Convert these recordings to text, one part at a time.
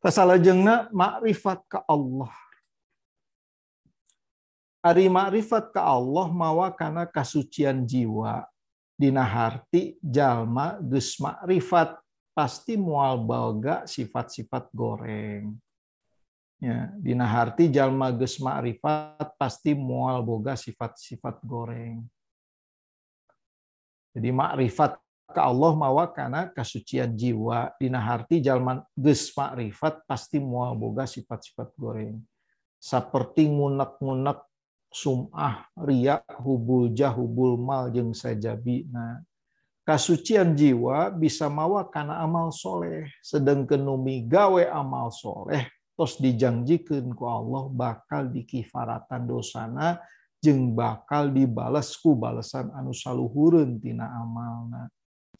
Pasalajengna makrifat ke Allah. Ari makrifat ke Allah mawa karena kasucian jiwa. Dina harti jalma geus makrifat pasti mual boga sifat-sifat goreng. Ya, dina harti jalma geus makrifat pasti mual boga sifat-sifat goreng. Jadi makrifat ke Allah mawa karena kasucian jiwa dina harti jalman geus makrifat pasti mual boga sifat-sifat goreng. Seperti ngunek-ngunek sumah ria hubul jah hubul mal jeung sajabi. Nah kasucian jiwa bisa mawa karena amal soleh. Sedangkan numi gawe amal soleh terus dijanjikan ku Allah bakal dikifaratan dosana jeng bakal dibalas ku balasan anu saluhureun tina amalna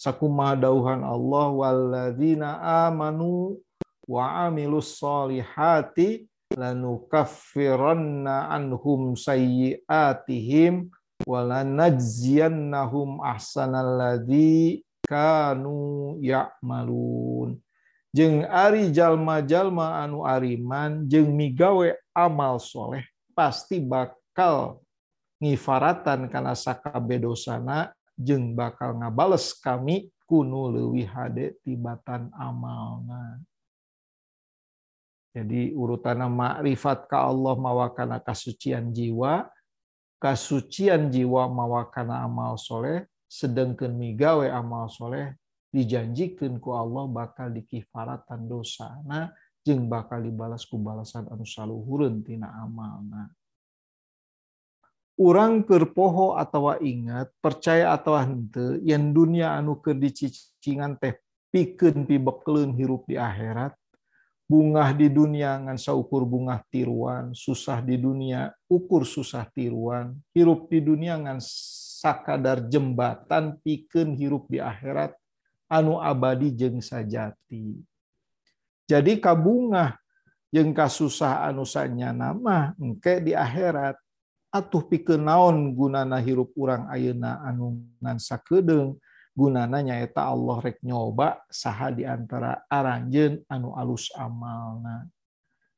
sakumaha dauhan Allah walladzina amanu wa amilus solihati lanukaffiranna anhum sayyiatihim walanajziyannahum ahsanalladzi kanu ya'malun. Jeung ari jalma-jalma anu ariman jeung migawe amal soleh pasti bakal ngifaratan kana sakabe dosana jeng bakal ngabales kami kuno leuwih hade tibatan amalna. Jadi urutan makrifat ka Allah mawakana kasucian jiwa, kasucian jiwa mawakana amal soleh, sedangkan migawe amal soleh dijanjikan ku Allah bakal dikifaratan dosa. Nah, jeng bakal dibalas ku balasan anu saluhureun tina amalna orang kerpoho atau ingat percaya atau hente yang dunia anu ke dicicingan teh pikeun pibekleun hirup di akhirat bungah di dunia ngan saukur bunga tiruan susah di dunia ukur susah tiruan hirup di dunia ngan sakadar jembatan pikeun hirup di akhirat anu abadi jeng sajati. Jadi kabungah jeung kasusah anu sanyana engke di akhirat atuh pikeun naon gunana hirup urang ayeuna anu ngan sakedeung gunana nyaeta Allah rek nyoba saha di antara aranjeun anu alus amalna.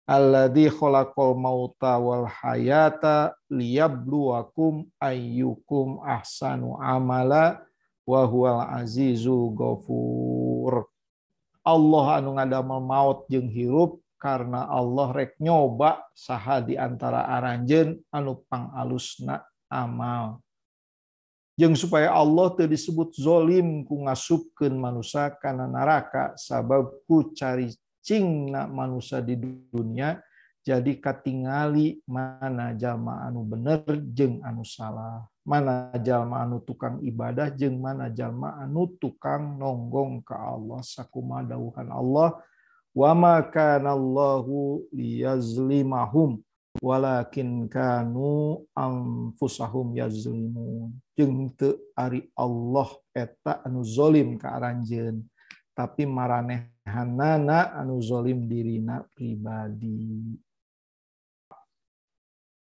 Alladzi khalaqal mauta wal hayata liyabluwakum ayyukum ahsanu amala wa huwal azizul ghafur. Allah anu ngadamel maut jeung hirup karena Allah rek nyoba saha di antara aranjen anu pangalusna amal. Jeung supaya Allah teu disebut zolim ku ngasupkeun manusia kana neraka sabab ku cari cingna manusia di dunia jadi katingali mana jalma anu bener jeung anu salah mana jalma anu tukang ibadah jeung mana jalma anu tukang nonggong ka Allah sakumaha dawuhan Allah wa ma kana Allahu liyazlimahum walakin kanu anfusahum yazlimun. Jeung teu ari Allah eta anu zalim ka aranjeun. Tapi maranehanana anu zalim dirina pribadi.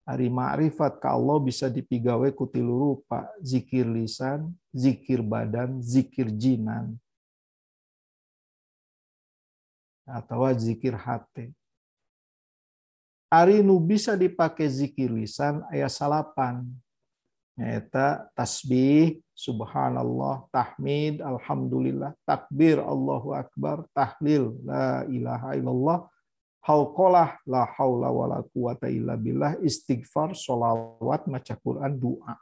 Ari ma'rifat ka Allah bisa dipigawe ku tilu rupa, zikir lisan, zikir badan, zikir jinan. Atau zikir hati. Ari nu bisa dipakai zikir lisan ayat salapan. Nyata tasbih, subhanallah, tahmid, alhamdulillah, takbir, Allahu akbar, tahlil, la ilaha illallah, hauqalah, la haula wa la quwata illa billah, istighfar, solawat, maca Quran, doa.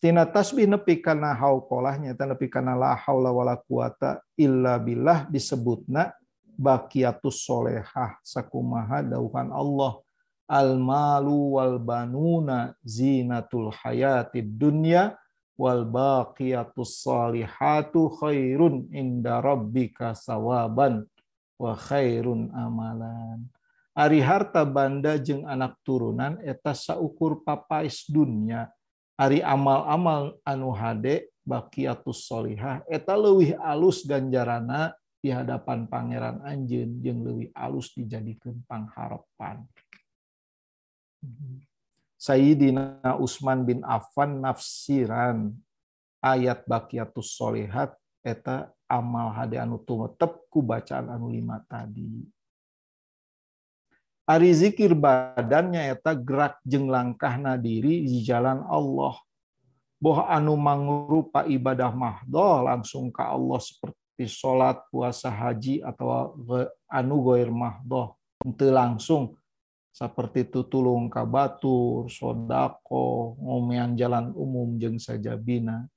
Tina tasbih nepi kana hauqalah nyata nepi kana la haula wala quwata illa billah disebutna baqiyatus solehah sakumaha dauhan Allah. Al malu wal banuna zinatul hayatid dunya wal baqiyatus salihatu khairun inda rabbika sawaban wa khairun amalan. Ari harta banda jeung anak turunan eta saukur papais dunya Ari amal-amal anu hade bakiatus solihah eta leuwih alus ganjarana di hadapan pangeran anjeun jeung leuwih alus dijadikan pangharepan. Sayyidina Utsman bin Affan nafsiran ayat bakiatus solihat eta amal hade anu tumetep ku bacaan anu lima tadi Ari zikir badannya eta gerak jeng langkahna diri di jalan Allah boh anu mangrupa ibadah mahdoh langsung ke Allah seperti sholat puasa haji atau anu goir mahdoh ente langsung seperti tutulung kabatur, sodako, ngomean jalan umum jeng saja bina.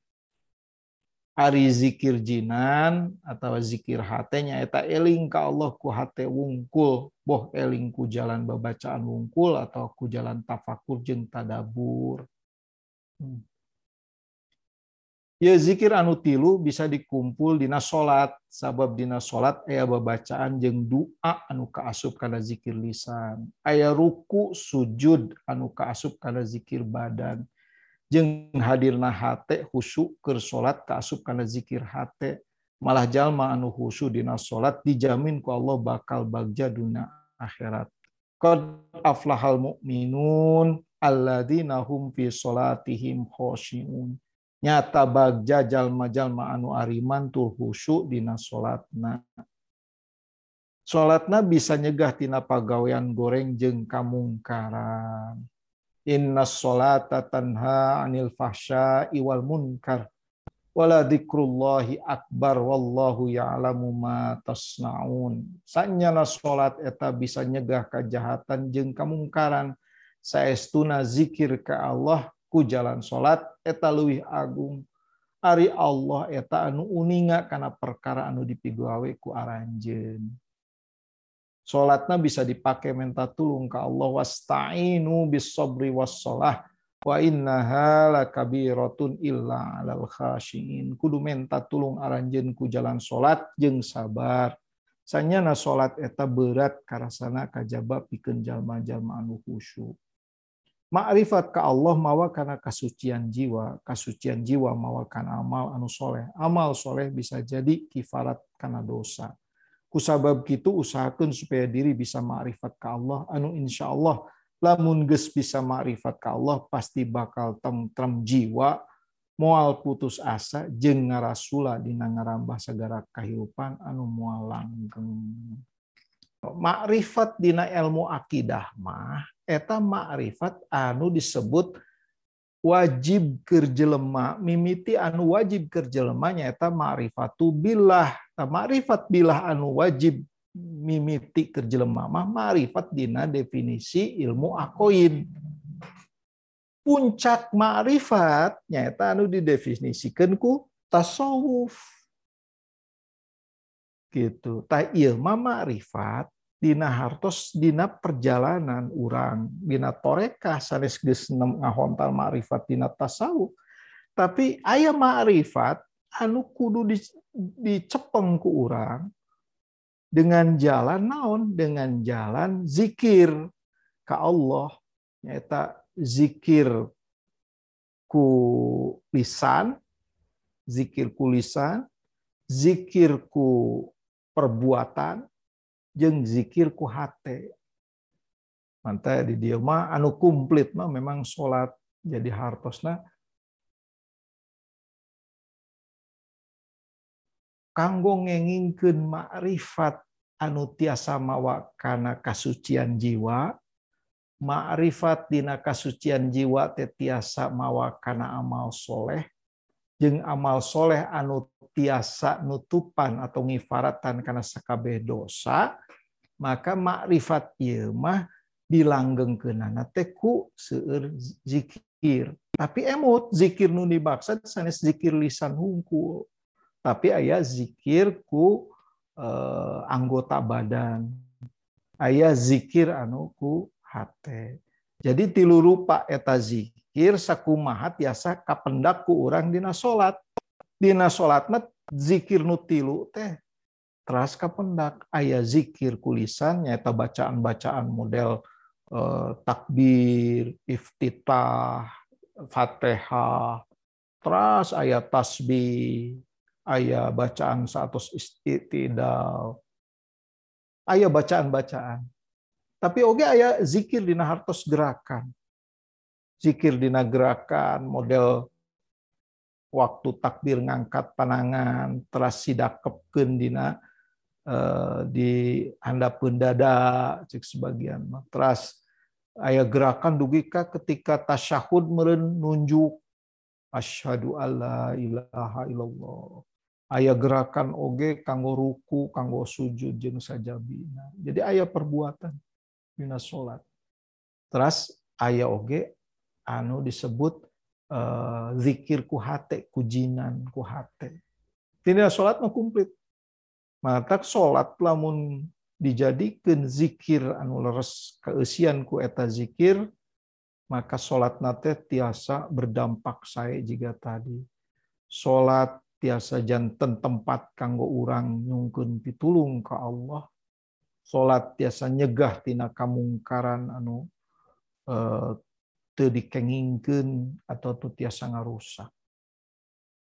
Ari zikir jinan atau zikir hatenya eta eling ka Allah ku hate wungkul, boh eling ku jalan babacaan wungkul atau ku jalan tafakur jeng tadabur. Hmm. Ya zikir anu tilu bisa dikumpul dina salat sabab dina salat aya babacaan jeung doa anu kaasup kana zikir lisan aya ruku sujud anu kaasup kana zikir badan jeung hadirna hate khusyuk keur salat kaasup kana zikir hate. Malah jalma anu khusyuk dina salat dijamin ku Allah bakal bagja dunia akhirat. Qad aflahal mu'minun alladzina hum fi salatihim khoshi'un. Nyata bagja jalma-jalma anu ariman tuh khusyuk dina salatna salatna bisa nyegah tina pagawean goreng jeung kamungkaran inna salata tanha anil fahsya iwal munkar. Wala dzikrullahi akbar wallahu ya'lamu ma tasnaun. Sanyana salat eta bisa nyegah kejahatan jeung kamungkaran. Saestuna zikir ka Allah ku jalan salat eta leuwih agung. Ari Allah eta anu uninga karena perkara anu dipigawe ku aranjeun salatna bisa dipakai minta tulung ka Allah. Wasta'inu bis sabri was salah wa innaha lakabiratun illa alal khashiin. Kudu minta tulung aranjeun ku jalan salat jeung sabar. Sanyana salat eta berat karasana kajaba pikeun jalma-jalma anu khusyuk. Ma'rifat ke Allah mawa karena kasucian jiwa, kasucian jiwa mawa karena amal anu soleh. Amal soleh bisa jadi kifarat karena dosa. Kusabab gitu usahakan supaya diri bisa ma'rifat ke Allah, anu insya Allah lamun ges bisa ma'rifat ke Allah pasti bakal tentrem jiwa, mual putus asa jeung ngarasula dina ngarambah segara kehidupan anu mual langgeng. Makrifat dina ilmu akidah mah eta makrifat anu disebut wajib kerjelema mimiti anu wajib kerjelemanya eta makrifatu billah. Makrifat billah anu wajib mimiti kerjelema mah makrifat dina definisi ilmu akoin. Puncak makrifat nyata anu didefinisikan ku tasawuf. Gitu. Tah ieu mah makrifat dina hartos dina perjalanan orang dina toreka sanes geus ngahontal ma'rifat dina tasawuf. Tapi ayah ma'rifat anu kudu dicepeng ku orang dengan jalan naon? Dengan jalan zikir ke Allah. Nyata zikir ku lisan zikir ku lisan zikir ku perbuatan jeng zikir ku hate. Mantai di dia mah anu komplit mah memang sholat jadi hartosna kanggo ngengingkeun makrifat anu tiasa mawa kana kasucian jiwa makrifat dina kasucian jiwa teh tiasa mawa kana amal soleh jeung amal soleh anu tiasa nutupan atau ngifaratan karena sakabeh dosa maka makrifat ieu mah dilanggengkeunana teh ku seueur zikir. Tapi emut zikir nu dimaksud sanes zikir lisan hungkul tapi aya zikir ku eh, anggota badan. Aya zikir anu ku hate. Jadi tilu rupa eta zikir sakumaha tiasa kapendak ku urang dina salat dina salat zikir nu tilu teh. Teras kapendak. Aya zikir kulisan nyata bacaan-bacaan model eh, takbir, iftitah, fatihah, teras aya tasbih, aya bacaan satu istidal, aya bacaan-bacaan. Tapi oke aya zikir dina hartos gerakan. Zikir dina gerakan model waktu takbir ngangkat panangan teras sidakepkeun dina eh, di handapun dada cek sebagian. Teras ayah gerakan dugika ketika tasyahud meren nunjuk asyhadu alla ilaha illallah. Ayah gerakan oge kanggo ruku kanggo sujud jeung sajabina. Jadi ayah perbuatan dina salat teras ayah oge anu disebut uh, zikir ku hate, kujinan ku hate. Tidak sholat mah komplit. Mata sholat lamun dijadikan zikir anu leres keusian ku eta zikir, maka sholat nate tiasa berdampak saya jika tadi. Sholat tiasa jantan tempat kanggo urang nyungkun pitulung ke Allah. Sholat tiasa nyegah tina kamungkaran anu uh, teu dikengingkeun atau tu tiasa ngarusak.